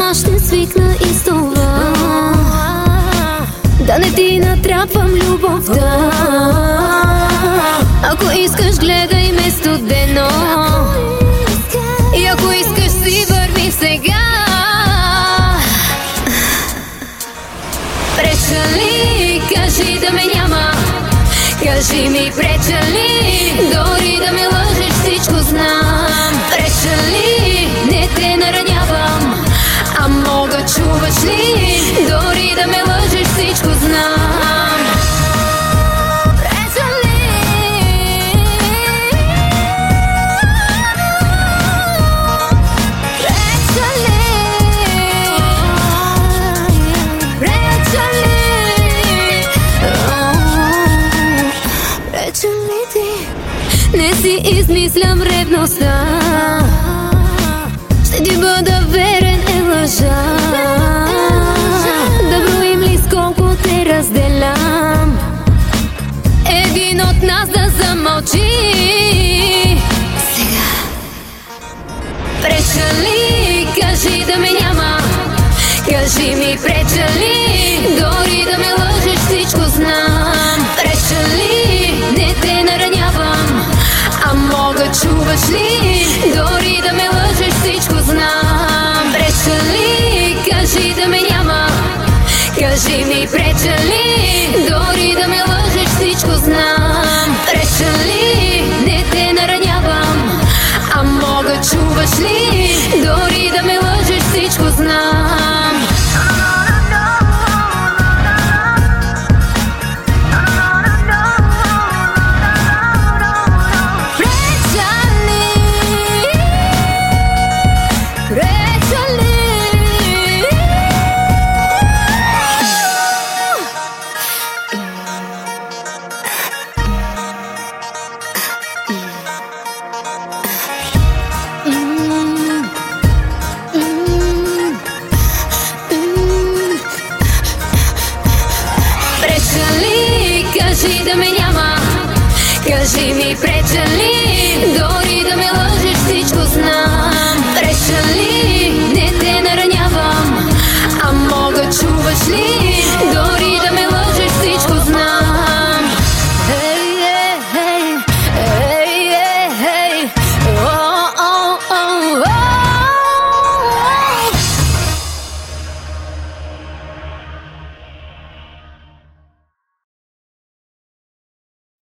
Ама ще свикна и с това. Да не ти натрапвам любовта. Ако искаш гледай ме студено И ако искаш си върви сега. Преча ли, кажи да ме няма. Кажи ми преча ли, Преча ли ти Не си измислям ревността. Ще ти бъда верен е лъжа. Да броим ли сколко те разделям. Един от нас да замълчи. Сега Преча ли, кажи да ме няма. Кажи ми преча ли, дори да ме Кажи ми me preciso